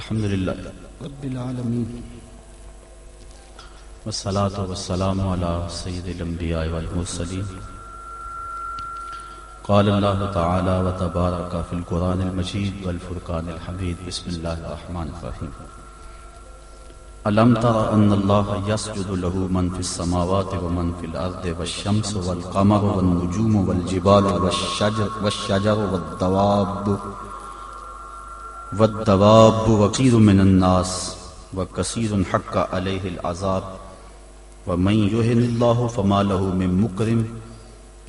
الحمد لله رب العالمين والصلاة والسلام على سيد الأنبياء والمرسلين قال الله تعالى وتبارك في القرآن المجيد والفرقان الحميد بسم الله الرحمن الرحيم ألم تر أن الله يسجد له من في السماوات ومن في الأرض والشمس والقمر والنجوم والجبال والشجر, والشجر والدواب والدواب. وكثير من الناس وكثير حق عليه العذاب ومن يهن الله فما له من مكرم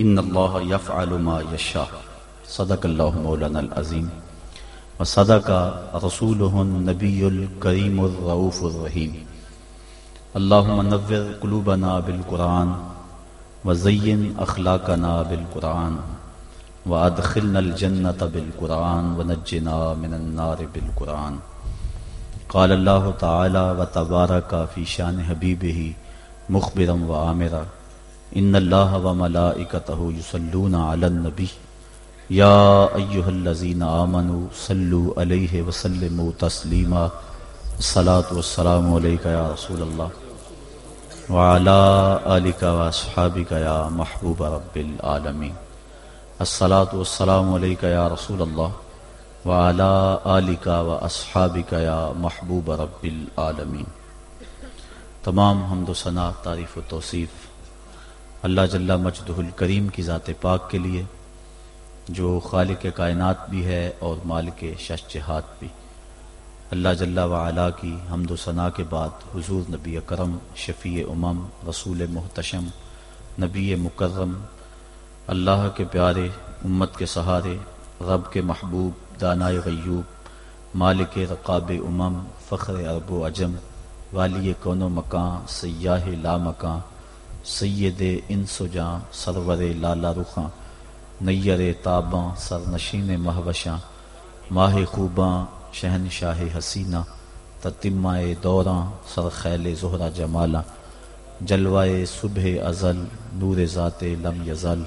ان الله يفعل ما يشاء. صدق الله مولانا العظيم. وصدق رسوله النبي الكريم الرؤوف الرحيم. اللهم نور قلوبنا بالقران وزين اخلاقنا بالقران وادخلنا الجنة بالقرآن ونجنا من النار بالقرآن قال الله تعالى وتبارك في شان حبيبه مخبرا وآمرا إن الله وملائكته يصلون على النبي يا أيها الذين آمنوا صلوا عليه وسلموا تسليما الصلاة والسلام عليك يا رسول الله وعلى آلك وأصحابك يا محبوب رب العالمين السلاۃ والسلام علیکہ یا رسول اللہ وعلا علیکہ و اصحابکہ یا محبوب رب العالمین تمام حمد و ثناء، تعریف و توصیف اللہ جل مجدہ الکریم کی ذات پاک کے لیے، جو خالق کائنات بھی ہے اور مالک شش جہات بھی۔ اللہ جل وعلا کی حمد و ثناء کے بعد حضور نبی اکرم، شفیع امم، رسول محتشم نبی مکرم اللہ کے پیارے، امت کے سہارے، رب کے محبوب، دانائے غیوب، مالک رقاب امم، فخر ارب و اجم والی کون و مکان، سیاہ لا مکان، سید ان سجاں سرور لالا رخاں، نیر تاباں سر نشین مہوشاں، ماہ خوباں شہن شاہ حسینہ تتمائے دوراں سر خیل زہرا جمالاں جلوائے صبح ازل، نور ذات لم یزل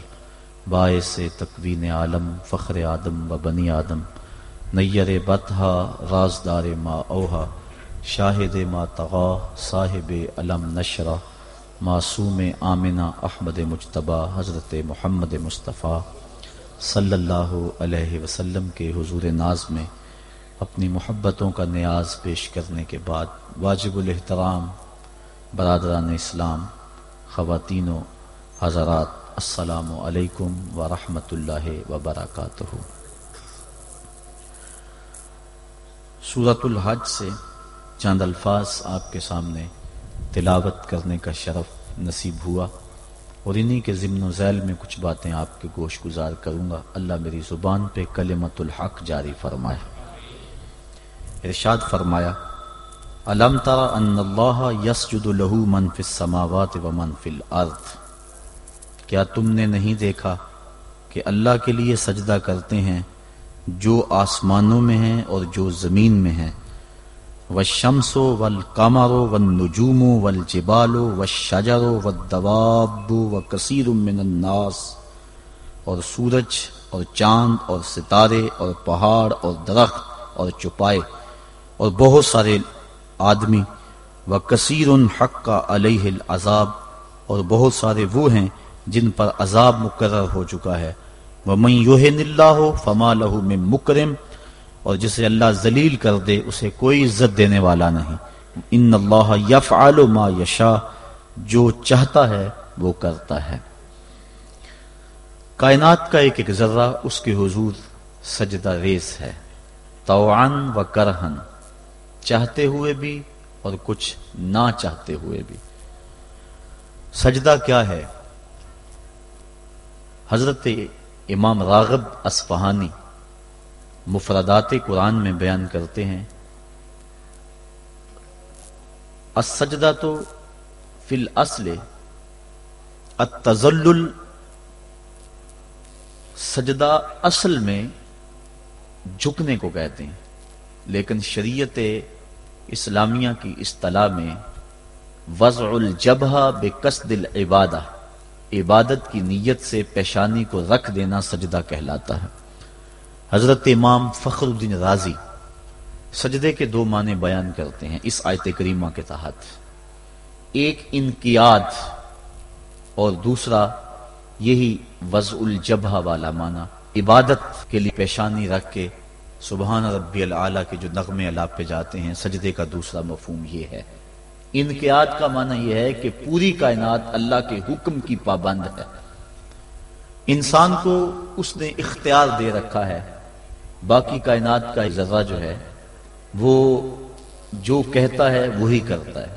باعث تکوین عالم، فخر آدم و بنی آدم، نیر بتہا رازدار ما اوہا، شاہد ما تغا، صاحب علم نشرہ معصوم آمنہ احمد مجتبہ حضرت محمد مصطفیٰ صلی اللہ علیہ وسلم کے حضور ناز میں اپنی محبتوں کا نیاز پیش کرنے کے بعد واجب الاحترام، برادران اسلام، خواتین و حضرات السلام علیکم ورحمۃ اللہ وبرکاتہ۔ صورت الحج سے چند الفاظ آپ کے سامنے تلاوت کرنے کا شرف نصیب ہوا اور انہی کے ضمن و ذیل میں کچھ باتیں آپ کے گوش گزار کروں گا۔ اللہ میری زبان پہ کلمت الحق جاری فرمائے۔ ارشاد فرمایا علم ترى ان اللہ يسجد له من في السماوات ومن في الارض؟ کیا تم نے نہیں دیکھا کہ اللہ کے لیے سجدہ کرتے ہیں جو آسمانوں میں ہیں اور جو زمین میں ہیں؟ و شمسو ول کامارو و نجومو ول جبالو و شجرو و دوابو و کثیر الناس اور سورج اور چاند اور ستارے اور پہاڑ اور درخت اور چپائے اور بہت سارے آدمی و کثیر حق کا علیہ العذاب اور بہت سارے وہ ہیں جن پر عذاب مقرر ہو چکا ہے۔ وہ میں یوہ اللہ فما لہو میں مکرم اور جسے اللہ ذلیل کر دے، اسے کوئی عزت دینے والا نہیں۔ ان اللہ یف ما یشا جو چاہتا ہے، وہ کرتا ہے۔ کائنات کا ایک ایک ذرہ اس کے حضور سجدہ ریز ہے۔ توان و کرہن چاہتے ہوئے بھی اور کچھ نہ چاہتے ہوئے بھی۔ سجدہ کیا ہے؟ حضرت امام راغب اسفہانی مفردات قرآن میں بیان کرتے ہیں السجدہ تو فی الاصل التزلل سجدہ اصل میں جھکنے کو کہتے ہیں، لیکن شریعت اسلامیہ کی اصطلاح میں وضع الجبہ بے قصد العبادہ۔ عبادت کی نیت سے پیشانی کو رکھ دینا سجدہ کہلاتا ہے۔ حضرت امام فخر الدین راضی سجدے کے دو معنی بیان کرتے ہیں اس آیت کریمہ کے تحت۔ ایک انقیاد اور دوسرا یہی وضع الجبہ والا معنی۔ عبادت کے لیے پیشانی رکھ کے سبحان ربی العلیٰ کے جو نغمے اللہ پہ جاتے ہیں، سجدے کا دوسرا مفہوم یہ ہے۔ انقیاد کا معنی یہ ہے کہ پوری کائنات اللہ کے حکم کی پابند ہے۔ انسان کو اس نے اختیار دے رکھا ہے۔ باقی کائنات کا ذرہ جو ہے، وہ جو کہتا ہے، وہی کرتا ہے۔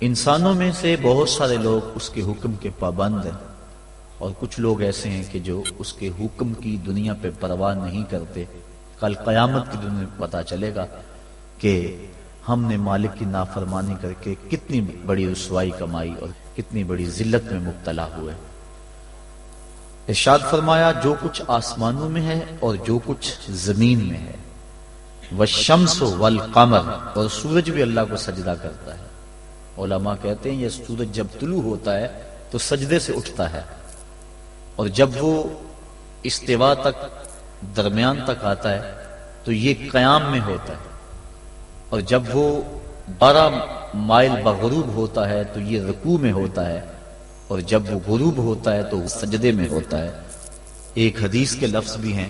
انسانوں میں سے بہت سارے لوگ اس کے حکم کے پابند ہیں۔ اور کچھ لوگ ایسے ہیں کہ جو اس کے حکم کی دنیا پہ پرواہ نہیں کرتے۔ کل قیامت کی دنیا پتا چلے گا کہ ہم نے مالک کی نافرمانی کر کے کتنی بڑی رسوائی کمائی اور کتنی بڑی ذلت میں مبتلا ہوئے۔ ارشاد فرمایا، جو کچھ آسمانوں میں ہے اور جو کچھ زمین میں ہے۔ وہ شمس والقمر، اور سورج بھی اللہ کو سجدہ کرتا ہے۔ علماء کہتے ہیں، یہ سورج جب طلوع ہوتا ہے تو سجدے سے اٹھتا ہے۔ اور جب وہ استوا تک، درمیان تک آتا ہے تو یہ قیام میں ہوتا ہے۔ اور جب وہ بارہ مائل بغروب ہوتا ہے تو یہ رکوع میں ہوتا ہے اور جب وہ غروب ہوتا ہے تو وہ سجدے میں ہوتا ہے۔ ایک حدیث کے لفظ بھی ہیں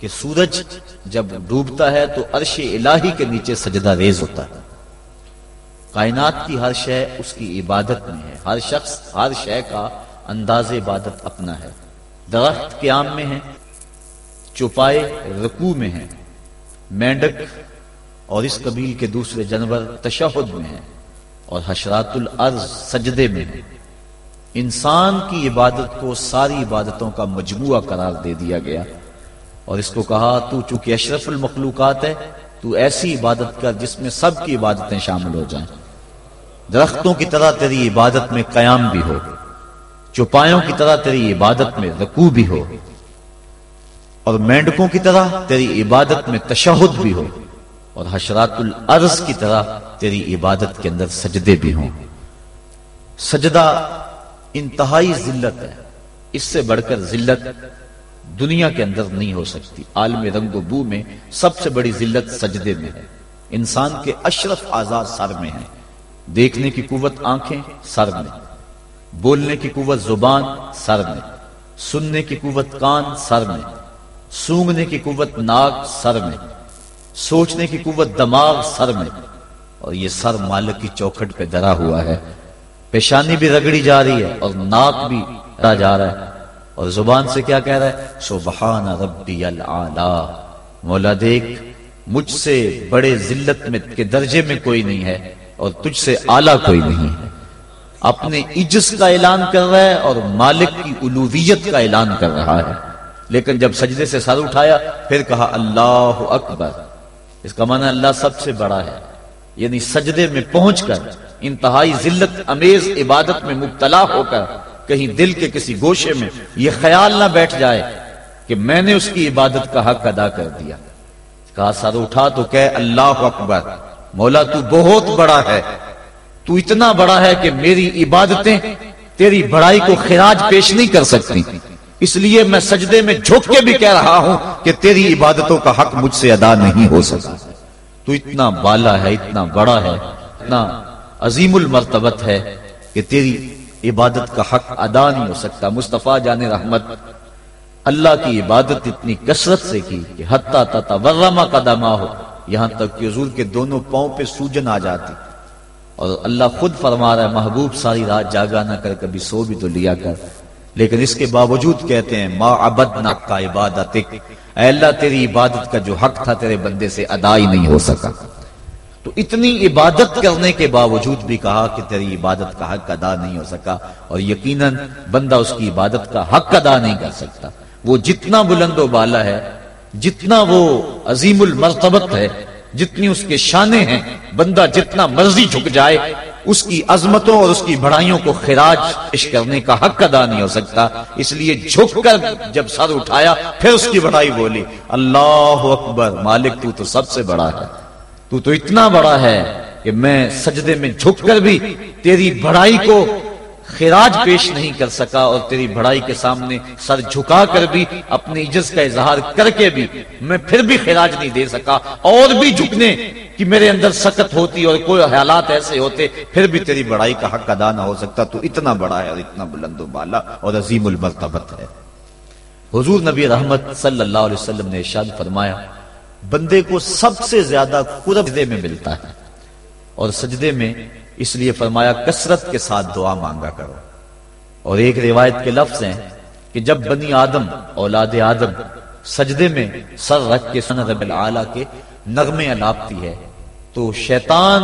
کہ سورج جب ڈوبتا ہے تو عرش الہی کے نیچے سجدہ ریز ہوتا ہے۔ کائنات کی ہر شے اس کی عبادت میں ہے۔ ہر شخص ہر شے کا انداز عبادت اپنا ہے۔ درخت قیام میں ہے چوپائے رکوع میں ہیں۔ مینڈک اور اس قبیل کے دوسرے جانور تشہد میں ہیں اور حشرات الارض سجدے میں ہیں۔ انسان کی عبادت کو ساری عبادتوں کا مجموعہ قرار دے دیا گیا۔ اور اس کو کہا، تو چونکہ اشرف المخلوقات ہے، تو ایسی عبادت کر جس میں سب کی عبادتیں شامل ہو جائیں۔ درختوں کی طرح تیری عبادت میں قیام بھی ہو، چوپایوں کی طرح تیری عبادت میں رکوع بھی ہو۔ اور مینڈکوں کی طرح تیری عبادت میں تشہد بھی ہو۔ اور حشرات الارض کی طرح تیری عبادت کے اندر سجدے بھی ہوں۔ سجدہ انتہائی ذلت ہے۔ اس سے بڑھ کر ذلت دنیا کے اندر نہیں ہو سکتی۔ عالم رنگ و بو میں سب سے بڑی ذلت سجدے میں ہے۔ انسان کے اشرف آزاد سر میں ہے دیکھنے کی قوت آنکھیں سر میں۔ بولنے کی قوت زبان سر میں۔ سننے کی قوت کان سر میں۔ سونگنے کی قوت ناک سر میں۔ سوچنے کی قوت دماغ سر میں۔ اور یہ سر مالک کی چوکھٹ پہ درا ہوا ہے۔ پیشانی بھی رگڑی جا رہی ہے اور ناک بھی جا رہا ہے۔ اور زبان سے کیا کہہ رہا ہے؟ سبحان ربی مولا دیکھ، مجھ سے بڑے ذلت میں کے درجے میں کوئی نہیں ہے اور تجھ سے اعلیٰ کوئی نہیں ہے۔ اپنے عجز کا اعلان کر رہا ہے اور مالک کی الوویت کا اعلان کر رہا ہے۔ لیکن جب سجدے سے سر اٹھایا، پھر کہا، اللہ اکبر۔ اس کا معنی اللہ سب سے بڑا ہے یعنی سجدے میں پہنچ کر، انتہائی ذلت، امیز، عبادت میں مبتلا ہو کر، کہیں دل کے کسی گوشے میں یہ خیال نہ بیٹھ جائے کہ میں نے اس کی عبادت کا حق ادا کر دیا۔ کہا، سر اٹھا تو کہ اللہ اکبر، مولا تو بہت بڑا ہے، تو اتنا بڑا ہے کہ میری عبادتیں تیری بڑائی کو خراج پیش نہیں کر سکتی۔ اس لیے میں سجدے میں جھک کے بھی کہہ رہا ہوں کہ تیری عبادتوں کا حق مجھ سے ادا نہیں ہو سکا۔ تو اتنا بالا ہے، اتنا بڑا ہے، اتنا عظیم المرتبت ہے کہ تیری عبادت کا حق ادا نہیں ہو سکتا۔ مصطفیٰ جان رحمت، اللہ کی عبادت اتنی کثرت سے کی کہ حتیٰ تتا ورما کا دما ہو یہاں تک کہ حضور کے دونوں پاؤں پہ سوجن آ جاتی۔ اور اللہ خود فرما رہا ہے، محبوب ساری رات جاگا نہ کر، کبھی سو بھی تو لیا کر۔ لیکن اس کے باوجود کہتے ہیں، ما عبدنا کا عبادت اے اللہ، تیری عبادت کا جو حق تھا تیرے بندے سے ادا ہی نہیں ہو سکا۔ تو اتنی عبادت کرنے کے باوجود بھی کہا کہ تیری عبادت کا حق ادا نہیں ہو سکا اور یقیناً بندہ اس کی عبادت کا حق ادا نہیں کر سکتا۔ وہ جتنا بلند و بالا ہے، جتنا وہ عظیم المرتبت ہے، جتنی اس کے شانے ہیں، بندہ جتنا مرضی جھک جائے اس کی عظمتوں اور اس کی بڑائیوں کو خراج پیش کرنے کا حق ادا نہیں ہو سکتا۔ اس لیے جھک کر جب سر اٹھایا، پھر اس کی بڑائی بولی، اللہ اکبر، مالک تو تو سب سے بڑا ہے۔ تو تو اتنا بڑا ہے کہ میں سجدے میں جھک کر بھی تیری بڑائی کو خراج پیش نہیں کر سکا اور تیری بڑائی کے سامنے سر جھکا کر بھی اپنی عجز کا اظہار کر کے بھی میں پھر بھی خراج نہیں دے سکا۔ اور بھی جھکنے کہ میرے اندر سکت ہوتی اور کوئی حالات ایسے ہوتے، پھر بھی تیری بڑائی کا حق ادا نہ ہو سکتا۔ تو اتنا بڑا ہے اور اتنا بلند و بالا اور عظیم المرتبت ہے۔ حضور نبی رحمت صلی اللہ علیہ وسلم نے ارشاد فرمایا، بندے کو سب سے زیادہ قرب میں ملتا ہے اور سجدے میں اس لیے فرمایا، کثرت کے ساتھ دعا مانگا کرو۔ اور ایک روایت کے لفظ ہیں کہ جب بنی آدم، اولاد آدم، سجدے میں سر رکھ کے سن رب العالی کے نغمے الاپتی ہے، تو شیطان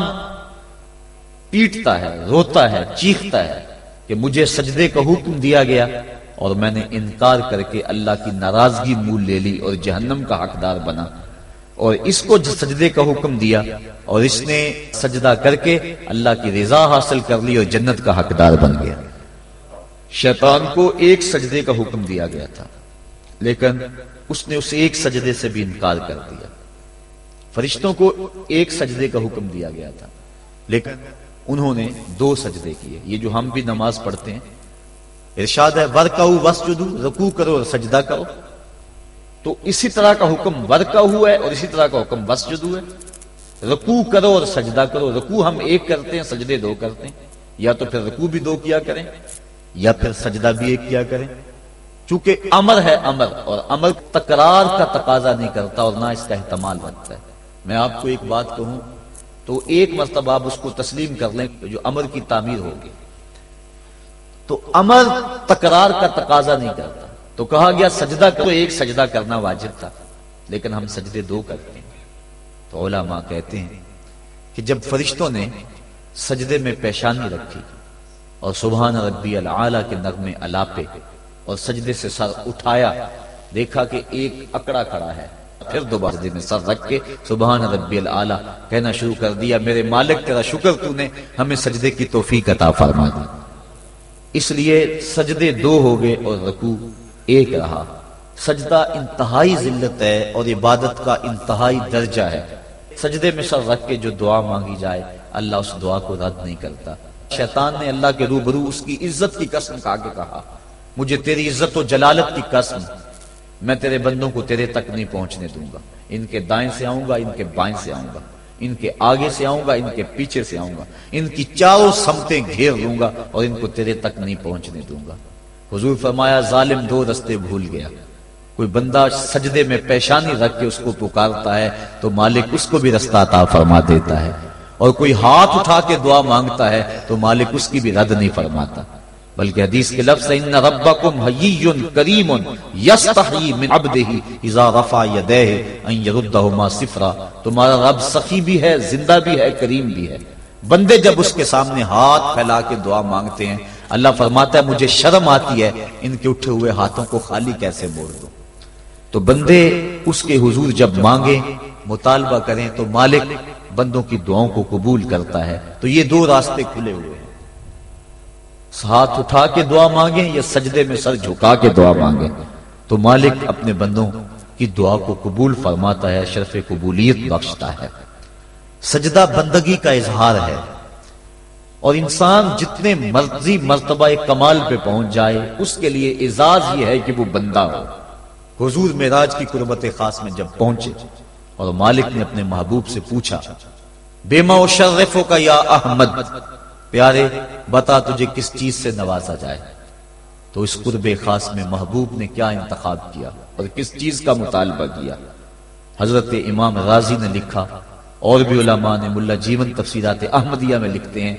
پیٹتا ہے، روتا ہے، چیختا ہے کہ مجھے سجدے کا حکم دیا گیا اور میں نے انکار کر کے اللہ کی ناراضگی مول لے لی اور جہنم کا حقدار بنا۔ اور اس کو سجدے کا حکم دیا اور اس نے سجدہ کر کے اللہ کی رضا حاصل کر لی اور جنت کا حقدار بن گیا۔ شیطان کو ایک سجدے کا حکم دیا گیا تھا، لیکن اس نے اس ایک سجدے سے بھی انکار کر دیا۔ فرشتوں کو ایک سجدے کا حکم دیا گیا تھا، لیکن انہوں نے دو سجدے کیے۔ یہ جو ہم بھی نماز پڑھتے ہیں، ارشاد ہے ورکاؤ وسجدو رکوع کرو اور سجدہ کرو۔ تو اسی طرح کا حکم ورکا ہوا ہے اور اسی طرح کا حکم وسجد ہوا ہے۔ رکوع کرو اور سجدہ کرو۔ رکوع ہم ایک کرتے ہیں، سجدے دو کرتے ہیں۔ یا تو پھر رکوع بھی دو کیا کریں، یا پھر سجدہ بھی ایک کیا کریں۔ چونکہ امر ہے امر اور امر تکرار کا تقاضا نہیں کرتا اور نہ اس کا احتمال رکھتا ہے۔ میں آپ کو ایک بات کہوں تو ایک مرتبہ آپ اس کو تسلیم کر لیں جو امر کی تعمیر ہوگی۔ تو امر تکرار کا تقاضا نہیں کرتا۔ تو کہا گیا، سجدہ کرو، ایک سجدہ کرنا واجب تھا، لیکن ہم سجدے دو کرتے ہیں۔ تو علماء کہتے ہیں کہ جب فرشتوں نے سجدے میں پیشانی رکھی اور سبحان ربی العالی کے نغمے الاپے اور سجدے سے سر اٹھایا، دیکھا کہ ایک اکڑا کھڑا ہے، پھر دوبارہ میں سر رکھ کے سبحان ربی العالی کہنا شروع کر دیا، میرے مالک، تیرا شکر، تو نے ہمیں سجدے کی توفیق عطا فرما دی۔ اس لیے سجدے دو ہو گئے اور رکوع ایک رہا سجدہ انتہائی ذلت ہے اور عبادت کا انتہائی درجہ ہے۔ سجدے میں سر رکھ کے جو دعا مانگی جائے، اللہ اس دعا کو رد نہیں کرتا۔ شیطان نے اللہ کے روبرو اس کی عزت کی قسم کھا کے کہا، مجھے تیری عزت و جلالت کی قسم، میں تیرے بندوں کو تیرے تک نہیں پہنچنے دوں گا۔ ان کے دائیں سے آؤں گا، ان کے بائیں سے آؤں گا۔ ان کے آگے سے آؤں گا، ان کے پیچھے سے آؤں گا۔ ان کی چاروں سمتیں گھیر لوں گا اور ان کو تیرے تک نہیں پہنچنے دوں گا۔ حضور فرمایا، ظالم دو رستے بھول گیا۔ کوئی بندہ سجدے میں پیشانی رکھ کے اس کو پکارتا ہے تو مالک اس کو بھی رستہ عطا فرما دیتا ہے۔ اور کوئی ہاتھ اٹھا کے دعا مانگتا ہے تو مالک اس کی بھی رد نہیں فرماتا۔ بلکہ حدیث کے لفظ ان ربکم حیی کریم یستحی من عبدہ اذا رفع یدیہ ان یردہما صفرا۔ تمہارا رب سخی بھی ہے، زندہ بھی ہے، کریم بھی ہے۔ بندے جب اس کے سامنے ہاتھ پھیلا کے دعا مانگتے ہیں اللہ فرماتا ہے، مجھے شرم آتی ہے ان کے اٹھے ہوئے ہاتھوں کو خالی کیسے موڑ دو تو بندے اس کے حضور جب مانگے، مطالبہ کریں تو مالک بندوں کی دعاؤں کو قبول کرتا ہے۔ تو یہ دو راستے کھلے ہوئے ہیں۔ ہاتھ اٹھا کے دعا مانگیں یا سجدے میں سر جھکا کے دعا مانگیں؟ تو مالک اپنے بندوں کی دعا کو قبول فرماتا ہے، شرف قبولیت بخشتا ہے۔ سجدہ بندگی کا اظہار ہے۔ اور انسان جتنے مرضی مرتبہ کمال پہ پہنچ جائے، اس کے لیے اعزاز یہ ہے کہ وہ بندہ ہو۔ حضور معراج کی قربت خاص میں جب پہنچے اور مالک نے اپنے محبوب سے پوچھا بیما و شرفوں کا یا احمد، پیارے، بتا تجھے کس چیز سے نوازا جائے؟ تو اس قرب خاص میں محبوب نے کیا انتخاب کیا اور کس چیز کا مطالبہ کیا؟ حضرت امام راضی نے لکھا، اور بھی علماء نے ملا جیون تفصیلات احمدیہ میں لکھتے ہیں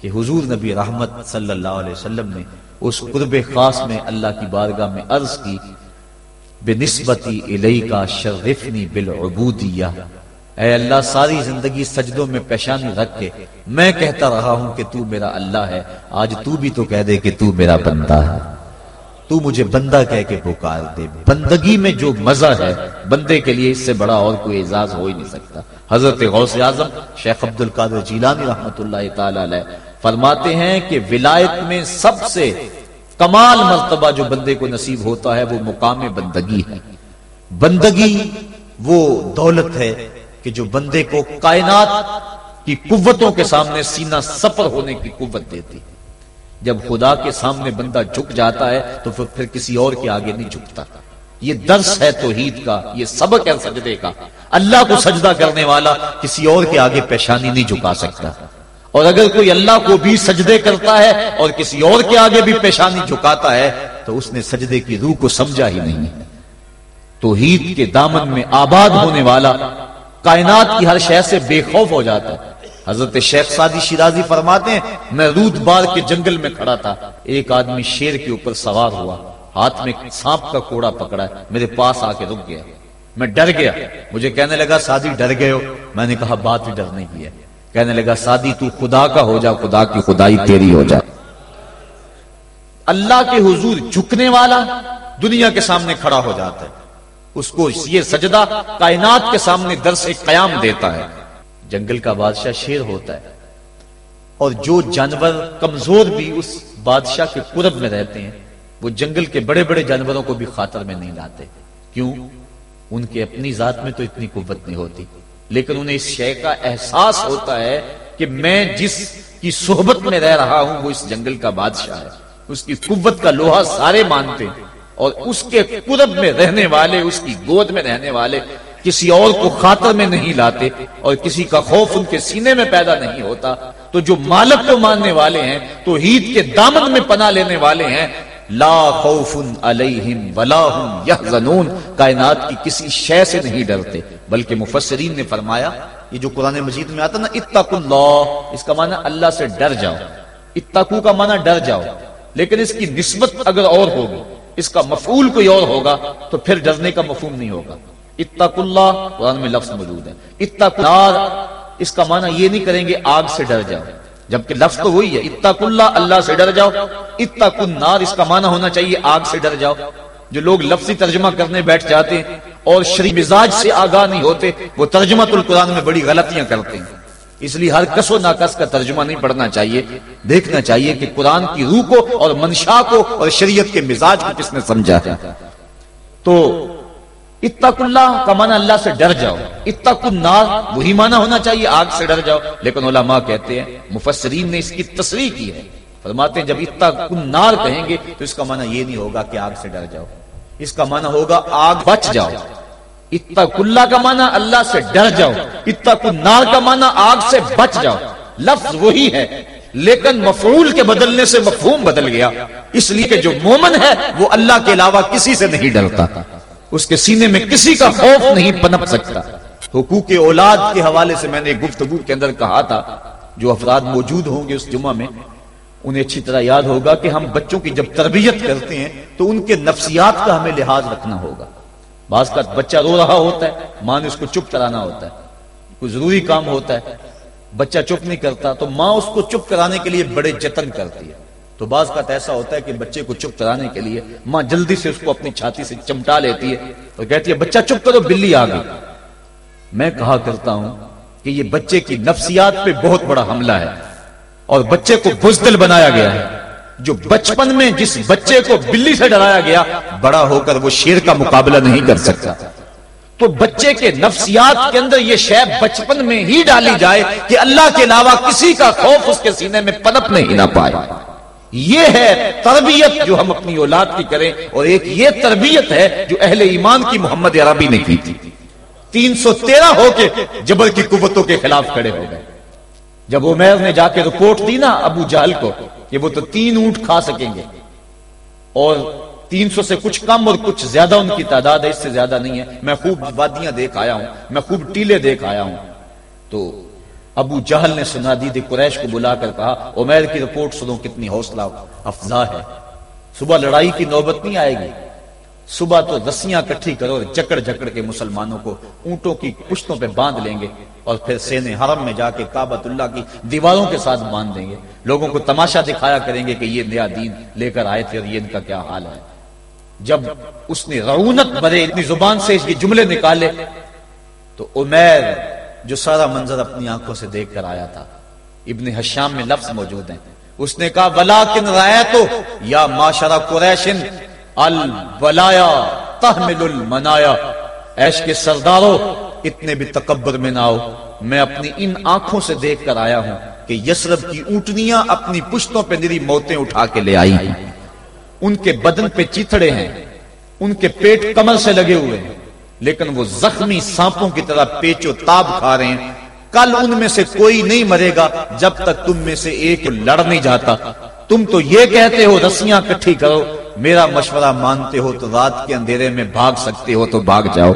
کہ حضور نبی رحمت صلی اللہ علیہ وسلم نے اس قرب خاص میں اللہ کی بارگاہ میں عرض کی بے نسبتی کا شرفنی بالعبودیہ۔ اے اللہ، ساری زندگی سجدوں میں پیشانی رکھ کے میں کہتا رہا ہوں کہ تو میرا اللہ ہے، آج تو بھی تو کہہ دے کہ تو میرا بندہ ہے۔ تو مجھے بندہ کہہ کے پکار دے۔ بندگی میں جو مزہ ہے، بندے کے لیے اس سے بڑا اور کوئی اعزاز ہو ہی نہیں سکتا۔ حضرت غوث اعظم، شیخ عبد القادر جیلانی رحمت اللہ تعالی علیہ فرماتے ہیں کہ ولایت میں سب سے کمال مرتبہ جو بندے کو نصیب ہوتا ہے وہ مقام بندگی ہے۔ بندگی وہ دولت ہے کہ جو بندے کو کائنات کی قوتوں کے سامنے سینہ سفر ہونے کی قوت دیتی ہے جب خدا کے سامنے بندہ جھک جاتا ہے تو پھر کسی اور کے آگے نہیں جھکتا۔ یہ درس ہے توحید کا، یہ سبق ہے سجدے کا۔ اللہ کو سجدہ کرنے والا کسی اور کے آگے پیشانی نہیں جھکا سکتا۔ اور اگر کوئی اللہ کو بھی سجدے کرتا ہے اور کسی اور کے آگے بھی پیشانی جھکاتا ہے، تو اس نے سجدے کی روح کو سمجھا ہی نہیں۔ توحید کے دامن میں آباد ہونے والا، کائنات کی ہر شہر سے بے خوف ہو جاتا۔ ہے حضرت شیخ سادی شیرازی فرماتے ہیں، میں رود بار کے جنگل میں کھڑا تھا، ایک آدمی شیر کے اوپر سوار ہوا، ہاتھ میں سانپ کا کوڑا پکڑا ہے میرے پاس آ کے رک گیا۔ میں ڈر گیا، مجھے کہنے لگا سادی ڈر گئے ہو؟ میں نے کہا، بات ہی ڈرنے کی ہے۔ کہنے لگا، سادی، تو خدا کا ہو جا، خدا کی خدائی تیری ہو جائے اللہ کے حضور جھکنے والا دنیا کے سامنے کھڑا ہو جاتا ہے۔ اس کو یہ سجدہ کائنات کے سامنے درس قیام دیتا ہے۔ جنگل کا بادشاہ شیر ہوتا ہے۔ اور جو جانور کمزور بھی اس بادشاہ کے قرب میں رہتے ہیں، وہ جنگل کے بڑے بڑے جانوروں کو بھی خاطر میں نہیں لاتے۔ کیوں؟ ان کے اپنی ذات میں تو اتنی قوت نہیں ہوتی۔ لیکن انہیں اس شے کا احساس ہوتا ہے کہ میں جس کی صحبت میں رہ رہا ہوں، وہ اس جنگل کا بادشاہ ہے۔ اس کی قوت کا لوہا سارے مانتے ہیں۔ اور اس کے قرب میں رہنے والے، اس کی گود میں رہنے والے کسی اور کو خاطر میں نہیں لاتے اور کسی کا خوف ان کے سینے میں پیدا نہیں ہوتا۔ تو جو مالک کو ماننے والے ہیں تو عید کے دامن میں پناہ لینے والے ہیں لا خوف علیہم ولا هم يحزنون کائنات کی کسی شے سے نہیں ڈرتے۔ بلکہ مفسرین نے فرمایا، یہ جو قرآن مجید میں آتا نا، اتقوا اللہ، اس کا معنی اللہ سے ڈر جاؤ۔ اتقو کا معنی ڈر جاؤ۔ لیکن اس کی نسبت اگر اور ہوگی، اس کا مفعول کوئی اور ہوگا، تو پھر ڈرنے کا مفہوم نہیں ہوگا۔ اتق اللہ، قرآن میں لفظ موجود ہے۔ اتق نار اس کا معنی یہ نہیں کریں گے آگ سے ڈر جاؤ۔ جبکہ لفظ تو وہی ہے اتق اللہ اللہ سے ڈر جاؤ۔ اتق النار، اس کا معنی ہونا چاہیے آگ سے ڈر جاؤ۔ جو لوگ لفظی ترجمہ کرنے بیٹھ جاتے ہیں اور شری مزاج سے آگاہ نہیں ہوتے، وہ ترجمہ القرآن میں بڑی غلطیاں کرتے ہیں۔ اس لیے ہر کس و ناکس کا ترجمہ نہیں پڑھنا چاہیے، دیکھنا چاہیے کہ قرآن کی روح کو اور منشا کو اور شریعت کے مزاج کو کس نے سمجھا ہے۔ تو اتق اللہ کا معنی اللہ سے ڈر جاؤ۔ اتق النار، وہی معنی ہونا چاہیے، آگ سے ڈر جاؤ۔ لیکن علماء کہتے ہیں، مفسرین نے اس کی تصریح کی ہے۔ فرماتے ہیں، جب اتق النار کہیں گے، تو اس کا معنی یہ نہیں ہوگا کہ آگ سے ڈر جاؤ۔ اس کا معنی ہوگا آگ بچ جاؤ۔ اتق اللہ کا معنی اللہ سے ڈر جاؤ۔ اتق النار کا معنی آگ سے بچ جاؤ۔ لفظ وہی ہے۔ لیکن مفعول کے بدلنے سے مفہوم بدل گیا۔ اس لیے کہ جو مومن ہے، وہ اللہ کے علاوہ کسی سے نہیں ڈرتا۔ اس کے سینے میں کسی کا خوف نہیں پنپ سکتا۔ حقوق اولاد کے حوالے سے میں نے گفتگو کے اندر کہا تھا، جو افراد موجود ہوں گے اس جمعہ میں، انہیں اچھی طرح یاد ہوگا کہ ہم بچوں کی جب تربیت کرتے ہیں، تو ان کے نفسیات کا ہمیں لحاظ رکھنا ہوگا۔ بعض کا بچہ رو رہا ہوتا ہے، ماں نے اس کو چپ کرانا ہوتا ہے۔ کوئی ضروری کام ہوتا ہے، بچہ چپ نہیں کرتا، تو ماں اس کو چپ کرانے کے لیے بڑے جتن کرتی ہے۔ تو بعض کا ایسا ہوتا ہے کہ بچے کو چپ کرانے کے لیے ماں جلدی سے اس کو اپنی چھاتی سے چمٹا لیتی ہے اور کہتی ہے، بچہ چپ کرو، بلی آ گئی۔ میں کہا کرتا ہوں کہ یہ بچے کی نفسیات پہ بہت بڑا حملہ ہے اور بچے کو بزدل بنایا گیا ہے۔ جو بچپن میں جس بچے کو بلی سے ڈرایا گیا، بڑا ہو کر وہ شیر کا مقابلہ نہیں کر سکتا۔ تو بچے کے نفسیات کے اندر یہ شے بچپن میں ہی ڈالی جائے کہ اللہ کے علاوہ کسی کا خوف اس کے سینے میں پنپ نہیں نہ پائے۔ یہ ہے تربیت جو ہم اپنی اولاد کی کریں اور ایک یہ تربیت ہے جو اہل ایمان کی محمد عربی نے کی تھی۔ تین سو تیرہ ہو کے جبر کی قوتوں کے خلاف کھڑے ہو گئے۔ جب عمیر نے جا کے رپورٹ دی نا ابو جہل کو کہ وہ تو تین اونٹ کھا سکیں گے اور تین سو سے کچھ کم اور کچھ زیادہ ان کی تعداد ہے، اس سے زیادہ نہیں ہے۔ میں خوب وادیاں دیکھ آیا ہوں، میں خوب ٹیلے دیکھ آیا ہوں۔ تو ابو جہل نے سنا دی تھی قریش کو بلا کر کہا، عمیر کی رپورٹ سنو کتنی حوصلہ افزا ہے۔ صبح لڑائی کی نوبت نہیں آئے گی۔ صبح تو رسیاں کٹھی کرو اور جکڑ جکڑ کے مسلمانوں کو اونٹوں کی پشتوں پہ باندھ لیں گے اور پھر سینے حرم میں جا کے کابت اللہ کی دیواروں کے ساتھ باندھ دیں گے۔ لوگوں کو تماشا دکھایا کریں گے کہ یہ نیا دین لے کر آئے تھے اور یہ ان کا کیا حال ہے۔ جب اس نے رعونت بھرے اتنی زبان سے یہ جملے نکالے تو عمیر جو سارا منظر اپنی آنکھوں سے دیکھ کر آیا تھا۔ ابن حشام میں لفظ موجود ہیں۔ اس نے کہا ولا کن رایا تو یا معاشرہ قریشن الولایا تحمل المنایا۔ ایش کے سرداروں، اتنے بھی تکبر میں نہ آؤ۔ میں اپنی ان آنکھوں سے دیکھ کر آیا ہوں کہ یسرب کی اونٹنیاں اپنی پشتوں پہ نری موتیں اٹھا کے لے آئی ہیں۔ ان کے بدن پہ چیتڑے ہیں۔ ان کے پیٹ کمر سے لگے ہوئے ہیں۔ لیکن وہ زخمی سانپوں کی طرح پیچو تاب کھا رہے ہیں۔ کل ان میں سے کوئی نہیں مرے گا جب تک تم میں سے ایک لڑ نہیں جاتا۔ تم تو یہ کہتے ہو، رسیاں کٹھی کرو۔ میرا مشورہ مانتے ہو تو رات کے اندھیرے میں بھاگ سکتے ہو تو بھاگ جاؤ۔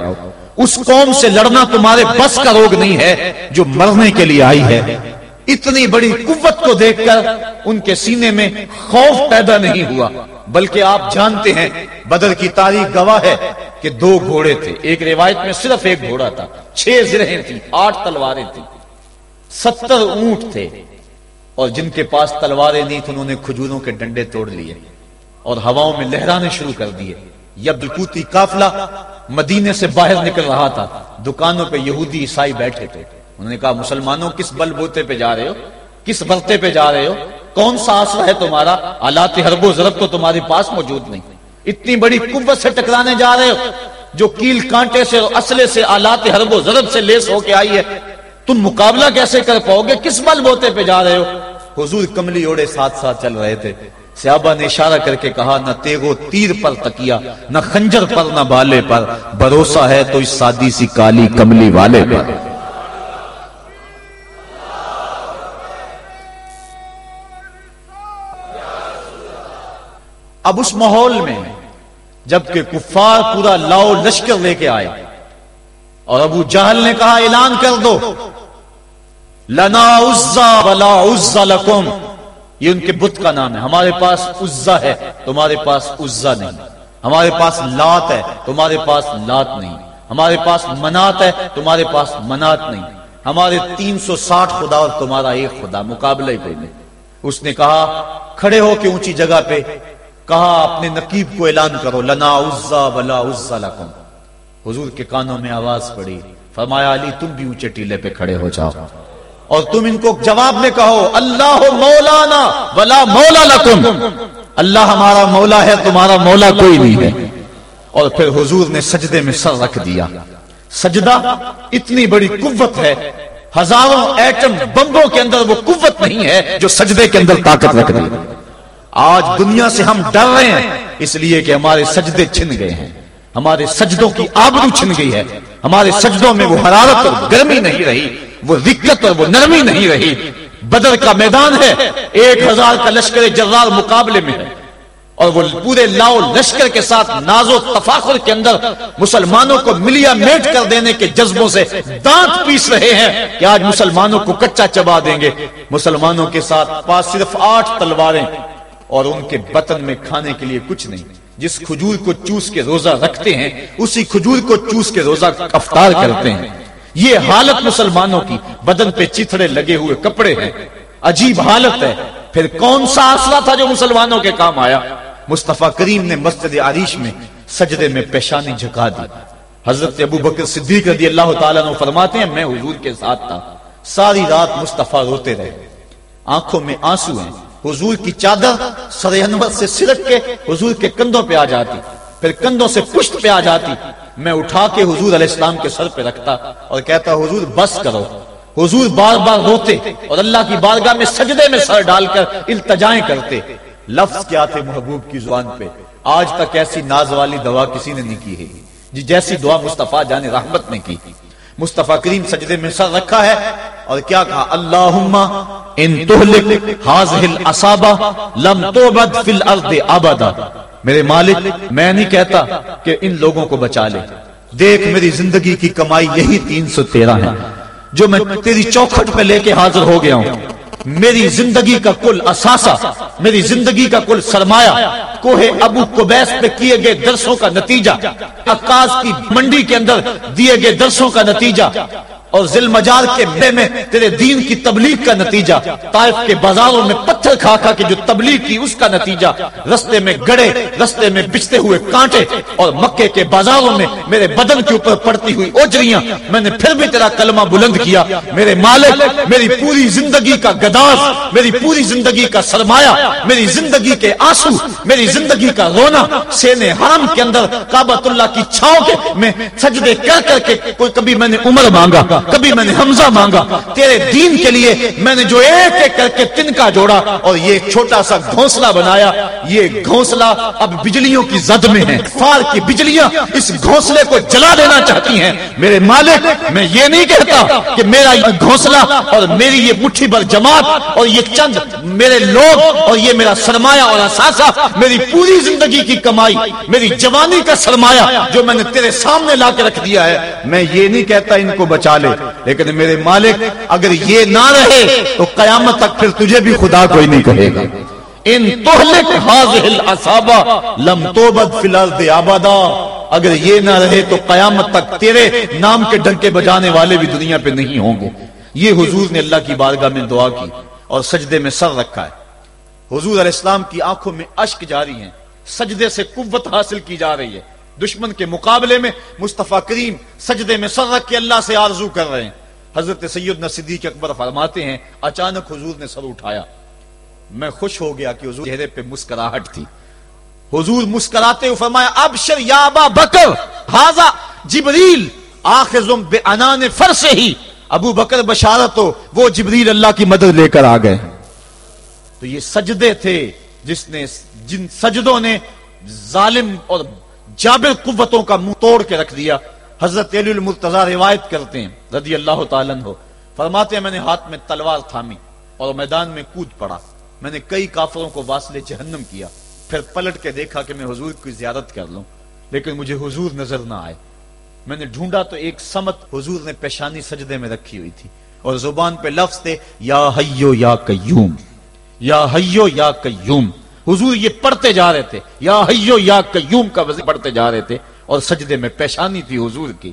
اس قوم سے لڑنا تمہارے بس کا روگ نہیں ہے جو مرنے کے لیے آئی ہے۔ اتنی بڑی قوت کو دیکھ کر ان کے سینے میں خوف پیدا نہیں ہوا۔ بلکہ آپ جانتے ہیں، بدر کی تاریخ گواہ ہے کہ دو گھوڑے تھے۔ ایک روایت میں صرف ایک گھوڑا تھا۔ چھ زرہیں تھی آٹھ تلواریں تھیں۔ ستر اونٹ تھے۔ اور جن کے پاس تلواریں نہیں تھے انہوں نے کھجوروں کے ڈنڈے توڑ لیے۔ اور ہواؤں میں لہرانے شروع کر دیے۔ یبدکوتی قافلہ مدینے سے باہر نکل رہا تھا۔ دکانوں پہ یہودی عیسائی بیٹھے تھے۔ انہوں نے کہا، مسلمانوں کس بل بوتے پہ جا رہے ہو؟ کس برتے پہ جا رہے ہو؟ کون سا آسرا ہے تمہارا؟ آلات حرب و ضرب تو تمہارے پاس موجود نہیں۔ اتنی بڑی قوت سے ٹکرانے جا رہے ہو، جو کیل کانٹے سے اور اسلے سے آلات حرب و ضرب سے لیس ہو کے آئی ہے۔ تم مقابلہ کیسے کر پاؤ گے؟ کس بل بوتے پہ جا رہے ہو؟ حضور کملی اوڑے ساتھ ساتھ چل رہے تھے۔ سیابا نے اشارہ کر کے کہا، نہ تیگو تیر پر تکیا نہ خنجر پر، نہ بالے پر۔ بھروسہ ہے تو اس سادی سی کالی کملی والے پر۔ اب اس ماحول میں جبکہ کفار پورا لاؤ لشکر لے کے آئے اور ابو جہل نے کہا اعلان کر دو، لنا عزا ولا عزا لکم۔ یہ ان کے بت کا نام ہے۔ ہمارے پاس عزا ہے، تمہارے پاس عزا نہیں۔ ہمارے پاس لات ہے، تمہارے پاس لات نہیں۔ ہمارے پاس منات ہے، تمہارے پاس منات نہیں۔ ہمارے تین سو ساٹھ خدا اور تمہارا ایک خدا مقابلہ ہی کوئی نہیں اس نے کہا، کھڑے ہو کے اونچی جگہ پہ کہا اپنے نقیب کو اعلان کرو، لنا عزا ولا عزا لکم۔ حضور کے کانوں میں آواز پڑی، فرمایا، علی، تم بھی اونچے ٹیلے پہ کھڑے ہو جاؤ۔ اور تم ان کو جواب میں کہو، اللہ مولانا ولا مولا لکم۔ اللہ ہمارا مولا ہے، تمہارا مولا کوئی نہیں ہے۔ اور پھر حضور نے سجدے میں سر رکھ دیا۔ سجدہ اتنی بڑی قوت ہے، ہزاروں ایٹم بمبوں کے اندر وہ قوت نہیں ہے جو سجدے کے اندر طاقت رکھ دی آج دنیا سے ہم ڈر رہے ہیں، اس لیے کہ ہمارے سجدے چھن گئے ہیں۔ ہمارے سجدوں کی آبرو چھن گئی ہے۔ ہمارے سجدوں میں وہ حرارت اور گرمی نہیں رہی، وہ دقت اور وہ نرمی نہیں رہی۔ بدر کا میدان ہے، ایک ہزار کا لشکر جرار مقابلے میں ہے۔ اور وہ پورے لاؤ لشکر کے ساتھ ناز و تفاخر کے اندر مسلمانوں کو ملیا میٹ کر دینے کے جذبوں سے دانت پیس رہے ہیں کہ آج مسلمانوں کو کچا چبا دیں گے۔ مسلمانوں کے ساتھ پاس صرف آٹھ تلواریں اور ان کے بطن میں کھانے کے لیے کچھ نہیں۔ جس کھجور کو چوس کے روزہ رکھتے ہیں، اسی کھجور کو چوس کے روزہ افطار کرتے ہیں۔ یہ حالت مسلمانوں کی بدن پہ چتھڑے لگے ہوئے کپڑے ہیں۔ عجیب حالت ہے۔ پھر کون سا آسرا تھا جو مسلمانوں کے کام آیا؟ مصطفیٰ کریم نے مسجد عریش میں سجدے میں پیشانی جھکا دی۔ حضرت ابو بکر صدیق رضی اللہ تعالیٰ نے فرماتے ہیں، میں حضور کے ساتھ تھا۔ ساری رات مصطفیٰ روتے رہے۔ آنکھوں میں آنسو ہیں۔ حضور کی چادر سر انور سے سلٹ کے حضور کے کندھوں پہ آ جاتی، پھر کندھوں سے پشت پہ آ جاتی۔ میں اٹھا کے حضور علیہ السلام کے سر پہ رکھتا اور کہتا، حضور بس کرو۔ حضور بار بار روتے اور اللہ کی بارگاہ میں سجدے میں سر ڈال کر التجائیں کرتے۔ لفظ کیا تھے محبوب کی زبان پہ؟ آج تک ایسی ناز والی دعا کسی نے نہیں کی ہے۔ جی جیسی دعا مصطفیٰ جان رحمت نے کی۔ مصطفیٰ کریم سجدے میں سر رکھا ہے اور کیا کہا؟ اللہم ان تہلک حاضح الاسابہ لم توبد فی الارض ابدا. میرے مالک، میں نہیں کہتا کہ ان لوگوں کو بچا لے۔ دیکھ، میری زندگی کی کمائی یہی تین سو تیرہ ہے، جو میں تیری چوکھٹ پہ لے کے حاضر ہو گیا ہوں۔ میری زندگی کا کل اثاثہ، میری زندگی کا کل سرمایہ، کوہ ابو قبیس پہ کیے گئے درسوں کا نتیجہ عکاس کی منڈی کے اندر دیے گئے درسوں کا نتیجہ۔ اور ذل مجال کے بے میں تیرے دین کی تبلیغ کا نتیجہ، طائف کے بازاروں میں پتھر کھا کھا کے جو تبلیغ کی اس کا نتیجہ، رستے میں گڑے، رستے میں بچتے ہوئے کانٹے اور مکے کے بازاروں میں میرے بدن کے اوپر پڑتی ہوئی اوجریاں، میں نے پھر بھی تیرا کلمہ بلند کیا، میرے مالک، میری پوری زندگی کا گداز، میری پوری زندگی کا سرمایہ، میری زندگی کے آنسو، میری زندگی کا رونا سین حرم کے اندر کعبۃ اللہ کی چھاؤں کے میں سجدے کر کر کے کوئی کبھی میں نے عمر مانگا۔ کبھی میں نے حمزہ مانگا، تیرے دین کے لیے میں نے جو ایک ایک کر کے تن کا جوڑا اور یہ چھوٹا سا گھونسلہ بنایا۔ یہ گھونسلہ اب بجلیوں کی زد میں ہے۔ فار کی بجلیاں اس گھونسلے کو جلا دینا چاہتی ہیں۔ میرے مالک، میں یہ نہیں کہتا کہ میرا گھونسلہ اور میری یہ مٹھی بھر جماعت اور یہ چند میرے لوگ اور یہ میرا سرمایہ اور اثاثہ میری پوری زندگی کی کمائی، میری جوانی کا سرمایہ جو میں نے تیرے سامنے لا کے رکھ دیا ہے۔ میں یہ نہیں کہتا ان کو بچا لے۔ لیکن میرے مالک، اگر یہ نہ رہے تو قیامت تک پھر تجھے بھی خدا کوئی نہیں کہے گا۔ ان تہلک حاضر الاسابہ لم توبد فی الارض آبادا اگر یہ نہ رہے تو قیامت تک تیرے نام کے ڈنکے بجانے والے بھی دنیا پہ نہیں ہوں گے۔ یہ حضور نے اللہ کی بارگاہ میں دعا کی اور سجدے میں سر رکھا ہے۔ حضور علیہ السلام کی آنکھوں میں اشک جاری ہیں۔ سجدے سے قوت حاصل کی جا رہی ہے۔ دشمن کے مقابلے میں مصطفیٰ کریم سجدے میں سر رکھ کے اللہ سے آرزو کر رہے ہیں۔ حضرت سید صدیق اکبر فرماتے ہیں، اچانک حضور نے سر اٹھایا۔ میں خوش ہو گیا کہ حضور چہرے پہ مسکراہٹ تھی۔ حضور مسکراتے ہوئے فرمایا، ابشر یا ابا بکر ہاضا جبریل، آخذم بے انان فر سے ہی۔ ابو بکر بشارت ہو، وہ جبریل اللہ کی مدد لے کر آ گئے۔ تو یہ سجدے تھے جس نے، جن سجدوں نے ظالم اور جابر قوتوں کا منہ توڑ کے رکھ دیا۔ حضرت علی المرتضی روایت کرتے ہیں، رضی اللہ تعالیٰ ہو فرماتے ہیں، میں نے ہاتھ میں تلوار تھامی اور میدان میں کود پڑا۔ میں نے کئی کافروں کو واسلے جہنم کیا۔ پھر پلٹ کے دیکھا کہ میں حضور کی زیارت کر لوں، لیکن مجھے حضور نظر نہ آئے۔ میں نے ڈھونڈا تو ایک سمت حضور نے پیشانی سجدے میں رکھی ہوئی تھی اور زبان پہ لفظ تھے، یا حیو یا قیوم، یا حیو یا قیوم۔ حضور یہ پڑھتے جا رہے تھے۔ یا حیو یا قیوم کا وزن پڑھتے جا رہے تھے اور سجدے میں پیشانی تھی حضور کی۔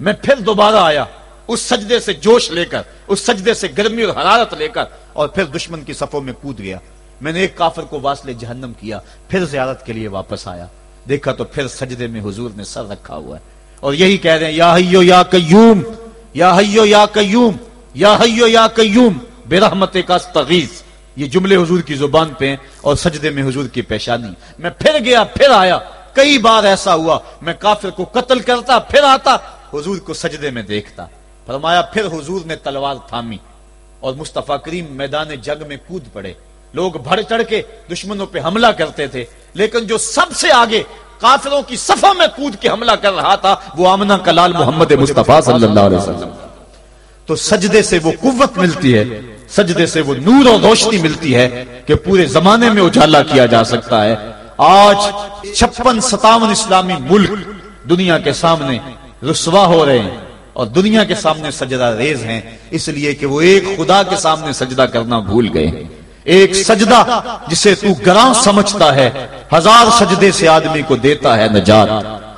میں پھر دوبارہ آیا، اس سجدے سے جوش لے کر، اس سجدے سے گرمی اور حرارت لے کر اور پھر دشمن کی صفوں میں کود گیا۔ میں نے ایک کافر کو واسلے جہنم کیا، پھر زیارت کے لیے واپس آیا۔ دیکھا تو پھر سجدے میں حضور نے سر رکھا ہوا ہے۔ اور یہی کہہ رہے ہیں، یا حیو یا قیوم، یا حیو یا قیوم، یا حیو یا قیوم بے رحمت کا استغیث۔ یہ جملے حضور کی زبان پہ ہیں اور سجدے میں حضور کی پیشانی میں پھر گیا، پھر آیا۔ کئی بار ایسا ہوا، میں کافر کو قتل کرتا، پھر آتا، حضور کو سجدے میں دیکھتا۔ فرمایا، پھر حضور نے تلوار تھامی اور مصطفیٰ کریم میدان جنگ میں کود پڑے۔ لوگ بڑھ چڑھ کے دشمنوں پہ حملہ کرتے تھے، لیکن جو سب سے آگے کافروں کی صفہ میں کود کے حملہ کر رہا تھا، وہ آمنہ کلال محمد مصطفیٰ صلی اللہ علیہ وسلم۔ تو سجدے سے وہ قوت ملتی ہے۔ سجدے سے وہ نور اور روشنی ملتی ہے کہ پورے زمانے میں اجالا کیا جا سکتا ہے۔ آج چھپن ستاون اسلامی ملک دنیا کے سامنے رسوا ہو رہے ہیں اور دنیا کے سامنے سجدہ ریز ہیں، اس لیے کہ وہ ایک خدا کے سامنے سجدہ کرنا بھول گئے۔ ایک سجدہ جسے تو گراں سمجھتا ہے، ہزار سجدے سے آدمی کو دیتا ہے نجات۔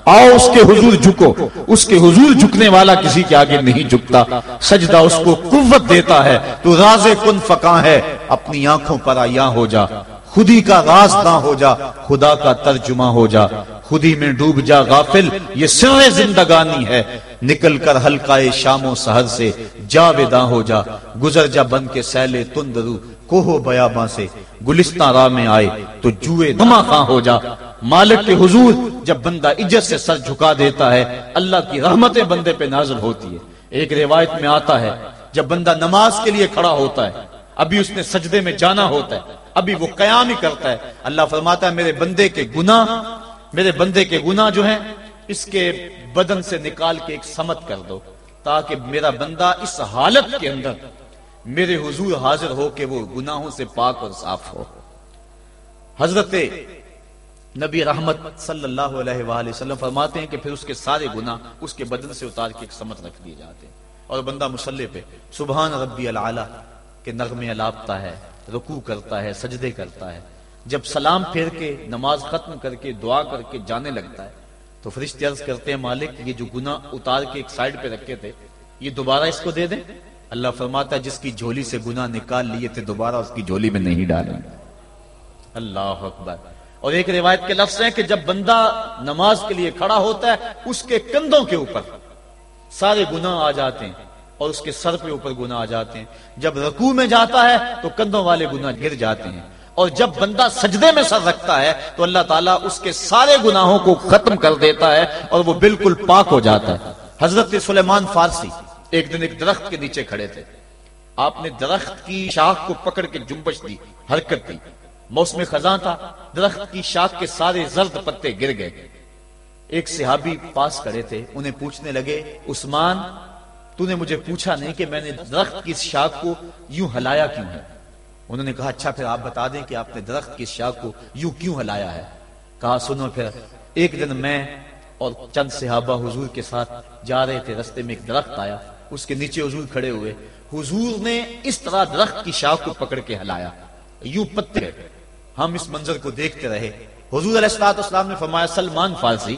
آؤ اس کے حضور جھکو۔ اس کے حضور جھکنے والا کسی کے آگے نہیں جھکتا۔ سجدہ اس کو قوت دیتا ہے۔ تو راز کن فکاں ہے۔ اپنی آنکھوں پر آیا ہو جا۔ خودی کا راز نہ ہو جا۔ خدا کا ترجمہ ہو جا۔ خودی میں ڈوب جا غافل۔ یہ سر زندگانی ہے۔ نکل کر ہلکائے شام و سہر سے جا ودا ہو جا۔ گزر جا بن کے سیلے تندرو۔ کوہو بیاباں سے۔ گلستان راہ میں آئے تو جوئے نما خاں ہو جا۔ مالک کے حضور جب بندہ عجت سے سر جھکا دیتا ہے، اللہ کی رحمتیں بندے پہ نازل ہوتی ہے ایک روایت میں آتا ہے، جب بندہ نماز کے لیے کھڑا ہوتا ہے، ابھی اس نے سجدے میں جانا ہوتا ہے، ابھی وہ قیام ہی کرتا ہے۔ اللہ فرماتا ہے، میرے بندے کے گناہ، میرے بندے کے گناہ جو ہیں، اس کے بدن سے نکال کے ایک سمت کر دو، تاکہ میرا بندہ اس حالت کے اندر میرے حضور حاضر ہو کہ وہ گناہوں سے پاک اور صاف ہو۔ حضرت نبی رحمت صلی اللہ علیہ وآلہ وسلم فرماتے ہیں کہ پھر اس کے سارے گناہ اس کے بدن سے اتار کے ایک سمت رکھ دیے جاتے ہیں۔ اور بندہ مسلح پہ سبحان ربی العالی کے نغمے الاپتا ہے، رکوع کرتا ہے، سجدے کرتا ہے۔ جب سلام پھیر کے، نماز ختم کر کے، دعا کر کے جانے لگتا ہے، تو فرشتے عرض کرتے ہیں، مالک، یہ جو گناہ اتار کے ایک سائڈ پہ رکھے تھے، یہ دوبارہ اس کو دے دیں؟ اللہ فرماتا ہے، جس کی جھولی سے گناہ نکال لیے تھے، دوبارہ اس کی جھولی میں نہیں ڈالیں۔ اللہ اکبر۔ اور ایک روایت کے لفظ ہیں کہ جب بندہ نماز کے لیے کھڑا ہوتا ہے، اس کے کندھوں کے اوپر سارے گناہ آ جاتے ہیں اور اس کے سر پہ اوپر گناہ آ جاتے ہیں۔ جب رکوع میں جاتا ہے تو کندھوں والے گناہ گر جاتے ہیں۔ اور جب بندہ سجدے میں سر رکھتا ہے تو اللہ تعالیٰ اس کے سارے گناہوں کو ختم کر دیتا ہے اور وہ بالکل پاک ہو جاتا ہے۔ حضرت سلیمان فارسی ایک دن ایک درخت کے نیچے کھڑے تھے۔ آپ نے درخت کی شاخ کو پکڑ کے جنبش دی، حرکت دی۔ موسم خزاں تھا، درخت کی شاخ کے سارے زرد پتے گر گئے۔ ایک صحابی پاس کھڑے تھے، انہیں پوچھنے لگے، عثمان، تو نے مجھے پوچھا نہیں کہ میں نے درخت کی شاخ کو یوں ہلایا کیوں ہے؟ انہوں نے کہا اچھا پھر آپ بتا دیں کہ آپ نے درخت کی شاخ کو یوں کیوں ہلایا ہے؟ کہا، سنو پھر، ایک دن میں اور چند صحابہ حضور کے ساتھ جا رہے تھے، رستے میں ایک درخت آیا۔ اس کے نیچے حضور کھڑے ہوئے۔ حضور نے اس طرح درخت کی شاخ کو پکڑ کے ہلایا۔ یوں پتے ہم اس منظر کو دیکھتے رہے۔ حضور علیہ السلام نے فرمایا، سلمان فارسی،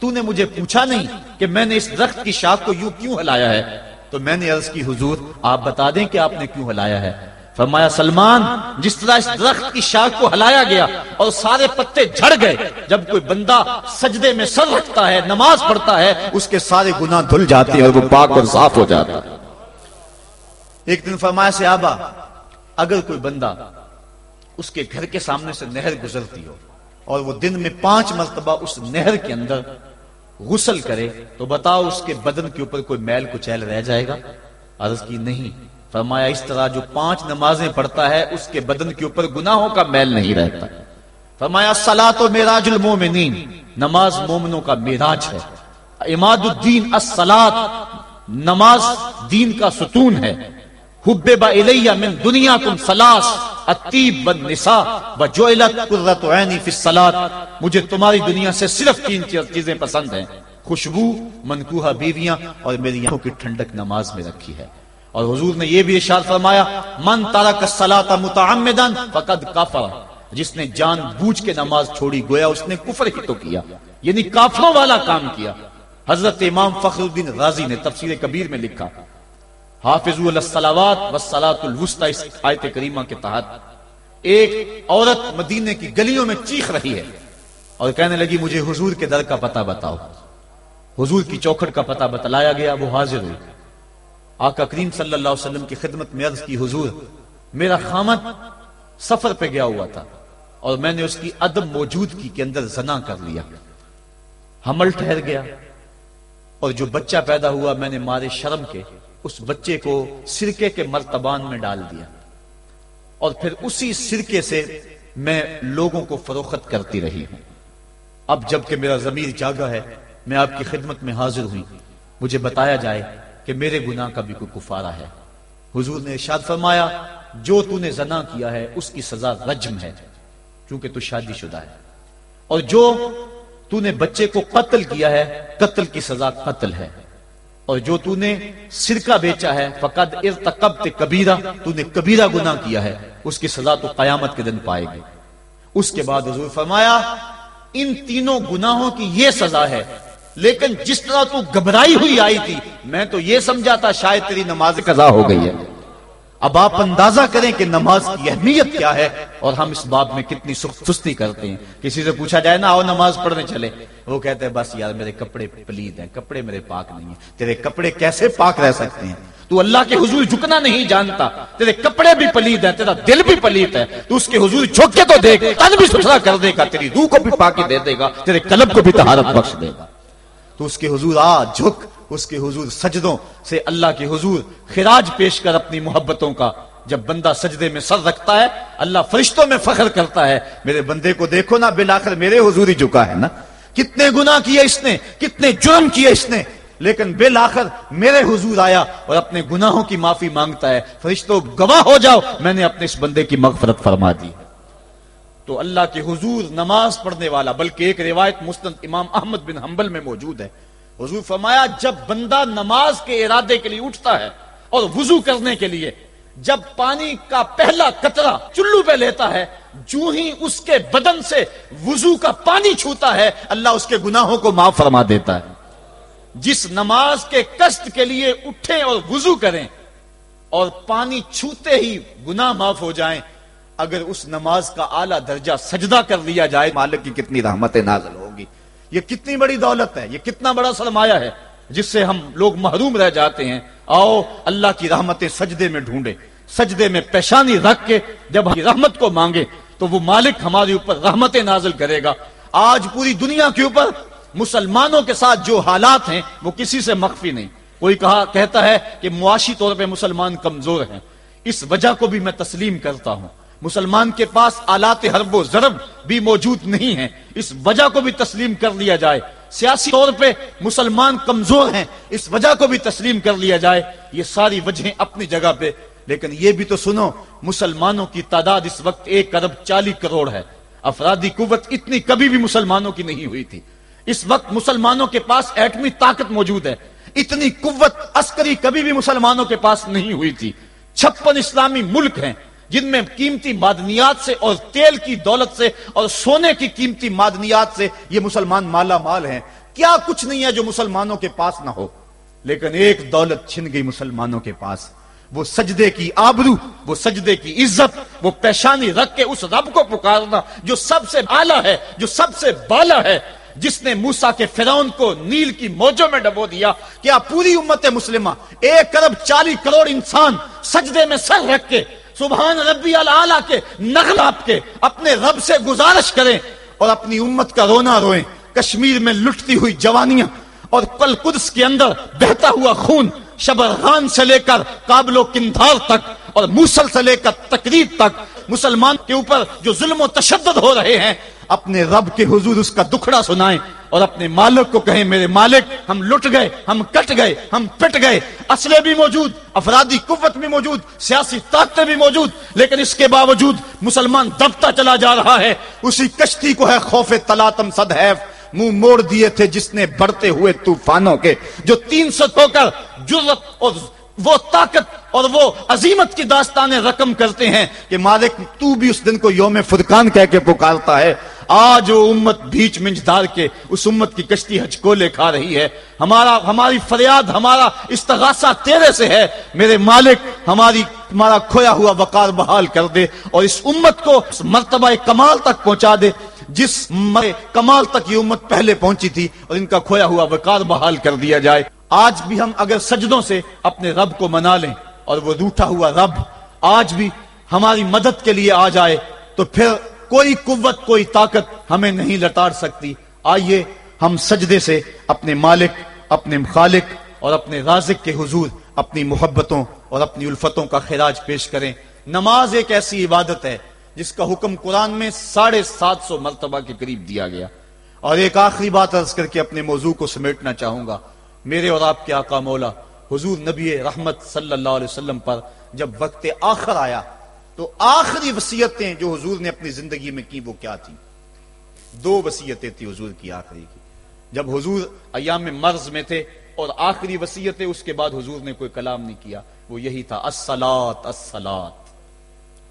تو نے مجھے پوچھا نہیں کہ میں نے اس درخت کی شاخ کو یوں کیوں ہلایا ہے؟ تو میں نے عرض کی، حضور، آپ بتا دیں کہ آپ نے کیوں ہلایا ہے؟ فرمایا، سلمان، جس طرح اس درخت کی شاخ کو ہلایا گیا اور سارے پتے جھڑ گئے، جب کوئی بندہ سجدے میں سر رکھتا ہے، نماز پڑھتا ہے، اس کے سارے گناہ دھل جاتے ہیں اور وہ پاک اور صاف ہو جاتا ہے۔ ایک دن فرمایا سے آبا اگر کوئی بندہ اس کے گھر کے سامنے سے نہر گزرتی ہو اور وہ دن میں پانچ مرتبہ اس نہر کے اندر غسل کرے، تو بتاؤ اس کے بدن کے اوپر کوئی میل کچیل رہ جائے گا؟ عرض کی نہیں۔ فرمایا، اس طرح جو پانچ نمازیں پڑھتا ہے، اس کے بدن کے اوپر گناہوں کا میل نہیں رہتا۔ فرمایا سلا تو میراج المومنین، نماز مومنوں کا میراج ہے۔ اماد الدین السلات نماز دین کا ستون ہے۔ حب الیہ من دنیا کم سلاس اتیب بن نسا و عینی فی السلات مجھے تمہاری دنیا سے صرف تین چیزیں پسند ہیں۔ خوشبو، منکوہا بیویاں اور میری آنکھوں کی ٹھنڈک نماز میں رکھی ہے۔ اور حضور نے یہ بھی اشار فرمایا، من تارک الصلاۃ متعمدا فقد کفر۔ جس نے جان بوجھ کے نماز چھوڑی، گویا اس نے کفر ہی تو کیا یعنی کافروں والا کام کیا۔ حضرت امام فخر الدین غازی نے تفسیر کبیر میں لکھا حافظ الصلاوات والصلاۃ الوسطى اس آیت کریمہ کے تحت، ایک عورت مدینے کی گلیوں میں چیخ رہی ہے اور کہنے لگی، مجھے حضور کے در کا پتہ بتاؤ۔ حضور کی چوکھٹ کا پتہ بتلایا گیا وہ حاضر ہوئی۔ آقا کریم صلی اللہ علیہ وسلم کی خدمت میں عرض کی، حضور، میرا خامت سفر پہ گیا ہوا تھا اور میں نے اس کی عدم موجودگی کے اندر زنا کر لیا۔ حمل ٹھہر گیا اور جو بچہ پیدا ہوا، میں نے مارے شرم کے اس بچے کو سرکے کے مرتبان میں ڈال دیا۔ اور پھر اسی سرکے سے میں لوگوں کو فروخت کرتی رہی ہوں۔ اب جبکہ میرا ضمیر جاگا ہے، میں آپ کی خدمت میں حاضر ہوئی مجھے بتایا جائے کہ میرے گناہ کا بھی کوئی کفارہ ہے۔ حضور نے ارشاد فرمایا، جو تو نے زنا کیا ہے، اس کی سزا رجم ہے، چونکہ تو شادی شدہ ہے۔ اور جو تو نے بچے کو قتل کیا ہے، قتل کی سزا قتل ہے۔ اور جو تو نے سرکہ بیچا ہے، فقد ارتقبت کبیرہ تو نے کبیرہ گناہ کیا ہے، اس کی سزا تو قیامت کے دن پائے گی۔ اس کے بعد حضور فرمایا، ان تینوں گناہوں کی یہ سزا ہے، لیکن جس طرح تو گھبرائی ہوئی آئی تھی، میں تو یہ سمجھا تھا شاید تیری نماز قضا ہو گئی ہے۔ اب آپ اندازہ کریں کہ نماز کی اہمیت کیا ہے اور ہم اس باب میں کتنی سستی کرتے ہیں۔ کسی سے پوچھا جائے نا، آؤ نماز پڑھنے چلے۔ وہ کہتے ہیں، بس یار، میرے کپڑے پلید ہیں، کپڑے میرے پاک نہیں ہیں۔ تیرے کپڑے کیسے پاک رہ سکتے ہیں؟ تو اللہ کے حضور جھکنا نہیں جانتا۔ تیرے کپڑے بھی پلید ہیں، تیرا دل بھی پلید ہے۔ تو اس کے حضور جھک کے تو دیکھ، تن بھی ستھرا کر دے گا، تیری روح کو بھی پاکی دے دے گا، تیرے قلب کو بھی تہارت بخش دے گا۔ تو اس کے حضور آ، جھک۔ اس کے حضور سجدوں سے اللہ کے حضور خراج پیش کر اپنی محبتوں کا۔ جب بندہ سجدے میں سر رکھتا ہے، اللہ فرشتوں میں فخر کرتا ہے، میرے بندے کو دیکھو نا بلاخر میرے حضور ہی جھکا ہے نا۔ کتنے گنا کیے اس نے، کتنے جرم کیے اس نے۔ لیکن بالآخر میرے حضور آیا اور اپنے گناہوں کی معافی مانگتا ہے۔ فرشتوں گواہ ہو جاؤ، میں نے اپنے اس بندے کی مغفرت فرما دی۔ تو اللہ کے حضور نماز پڑھنے والا، بلکہ ایک روایت مستند امام احمد بن حنبل میں موجود ہے۔ حضور فرمایا، جب بندہ نماز کے ارادے کے لیے اٹھتا ہے اور وضو کرنے کے لیے جب پانی کا پہلا قطرہ چلو پہ لیتا ہے، جو ہی اس کے بدن سے وضو کا پانی چھوتا ہے، اللہ اس کے گناہوں کو معاف فرما دیتا ہے۔ جس نماز کے کشت کے لیے اٹھیں اور وضو کریں اور پانی چھوتے ہی گناہ معاف ہو جائیں، اگر اس نماز کا اعلیٰ درجہ سجدہ کر لیا جائے، مالک کی کتنی رحمت نازل ہوگی۔ یہ کتنی بڑی دولت ہے، یہ کتنا بڑا سرمایہ ہے، جس سے ہم لوگ محروم رہ جاتے ہیں۔ آؤ اللہ کی رحمتیں سجدے میں ڈھونڈے سجدے میں پیشانی رکھ کے جب ہم رحمت کو مانگے تو وہ مالک ہمارے اوپر رحمتیں نازل کرے گا۔ آج پوری دنیا کے اوپر مسلمانوں کے ساتھ جو حالات ہیں، وہ کسی سے مخفی نہیں۔ کوئی کہا، کہتا ہے کہ معاشی طور پہ مسلمان کمزور ہیں۔ اس وجہ کو بھی میں تسلیم کرتا ہوں۔ مسلمان کے پاس آلات حرب و ضرب بھی موجود نہیں ہیں۔ اس وجہ کو بھی تسلیم کر لیا جائے۔ سیاسی طور پہ مسلمان کمزور ہیں۔ اس وجہ کو بھی تسلیم کر لیا جائے۔ یہ ساری وجہیں اپنی جگہ پہ۔ لیکن یہ بھی تو سنو، مسلمانوں کی تعداد اس وقت ایک ارب چالیس کروڑ ہے۔ افرادی قوت اتنی کبھی بھی مسلمانوں کی نہیں ہوئی تھی۔ اس وقت مسلمانوں کے پاس ایٹمی طاقت موجود ہے۔ اتنی قوت عسکری کبھی بھی مسلمانوں کے پاس نہیں ہوئی تھی۔ چھپن اسلامی ملک ہیں۔ جن میں قیمتی معدنیات سے اور تیل کی دولت سے اور سونے کی قیمتی معدنیات سے یہ مسلمان مالا مال ہیں۔ کیا کچھ نہیں ہے جو مسلمانوں کے پاس نہ ہو۔ لیکن ایک دولت چھن گئی مسلمانوں کے پاس۔ وہ سجدے کی آبرو، وہ سجدے کی عزت، وہ پیشانی رکھ کے اس رب کو پکارنا جو سب سے آلہ ہے، جو سب سے بالا ہے۔ جس نے موسا کے فرون کو نیل کی موجوں میں ڈبو دیا۔ کیا پوری امت مسلمہ ایک ارب چالیس کروڑ انسان سجدے میں سر رکھ کے سبحان ربی اللہ کے نغل آپ کے اپنے رب سے گزارش کریں اور اپنی امت کا رونا روئیں۔ کشمیر میں لٹتی ہوئی جوانیاں اور کل قدس کے اندر بہتا ہوا خون شبرغان سے لے کر قابل و کندھار تک اور موسل سے لے کر تقریب تک مسلمان کے اوپر جو ظلم و تشدد ہو رہے ہیں، اپنے رب کے حضور اس کا دکھڑا سنائیں اور اپنے مالک کو کہیں، میرے مالک، ہم لٹ گئے، ہم کٹ گئے، ہم پٹ گئے، اسلحے بھی موجود، افرادی قوت بھی موجود، سیاسی طاقتیں بھی موجود، لیکن اس کے باوجود مسلمان دبتا چلا جا رہا ہے۔ اسی کشتی کو ہے خوف تلاتم صدحیف، منہ موڑ دیے تھے جس نے بڑھتے ہوئے طوفانوں کے، جو تین سو کر جرت اور وہ طاقت اور وہ عظیمت کی داستانیں رقم کرتے ہیں کہ مالک تو بھی اس دن کو یوم فرقان کہہ کے پکارتا ہے۔ آج وہ امت بیچ منجدار کے اس امت کی کشتی ہچ لے کھا رہی ہے۔ ہمارا ہماری فریاد، ہمارا استغاثہ تیرے سے ہے۔ میرے مالک، ہماری ہمارا کھویا ہوا وقار بحال کر دے اور اس امت کو اس مرتبہ کمال تک پہنچا دے۔ جس کمال تک یہ امت پہلے پہنچی تھی اور ان کا کھویا ہوا وقار بحال کر دیا جائے۔ آج بھی ہم اگر سجدوں سے اپنے رب کو منا لیں اور وہ روٹا ہوا رب آج بھی ہماری مدد کے لیے آ جائے تو پھر کوئی قوت، کوئی طاقت ہمیں نہیں لٹاڑ سکتی۔ آئیے ہم سجدے سے اپنے مالک، اپنے خالق اور اپنے رازق کے حضور اپنی محبتوں اور اپنی الفتوں کا خراج پیش کریں۔ نماز ایک ایسی عبادت ہے جس کا حکم قرآن میں ساڑھے سات سو مرتبہ کے قریب دیا گیا۔ اور ایک آخری بات عرض کر کے اپنے موضوع کو سمیٹنا چاہوں گا۔ میرے اور آپ کے آقا مولا، حضور نبی رحمت صلی اللہ علیہ وسلم پر جب وقت آخر آیا، تو آخری وسیعتیں جو حضور نے اپنی زندگی میں کی وہ کیا تھی دو وسیعتیں تھی حضور کی آخری کی۔ جب حضور ایام مرض میں تھے اور آخری وسیعتیں اس کے بعد حضور نے کوئی کلام نہیں کیا، وہ یہی تھا السلات السلات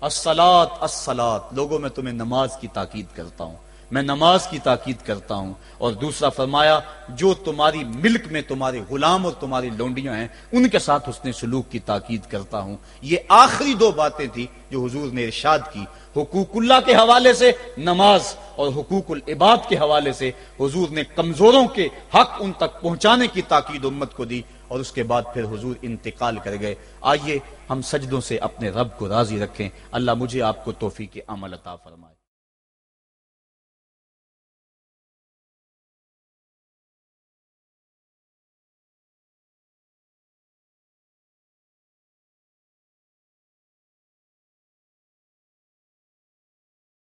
السلات السلات لوگوں میں تمہیں نماز کی تاکید کرتا ہوں۔ میں نماز کی تاکید کرتا ہوں۔ اور دوسرا فرمایا، جو تمہاری ملک میں تمہارے غلام اور تمہاری لونڈیاں ہیں، ان کے ساتھ اس نے سلوک کی تاکید کرتا ہوں۔ یہ آخری دو باتیں تھی جو حضور نے ارشاد کی۔ حقوق اللہ کے حوالے سے نماز اور حقوق العباد کے حوالے سے حضور نے کمزوروں کے حق ان تک پہنچانے کی تاکید امت کو دی۔ اور اس کے بعد پھر حضور انتقال کر گئے۔ آئیے ہم سجدوں سے اپنے رب کو راضی رکھیں۔ اللہ مجھے آپ کو توفیق عمل عطا فرمائے۔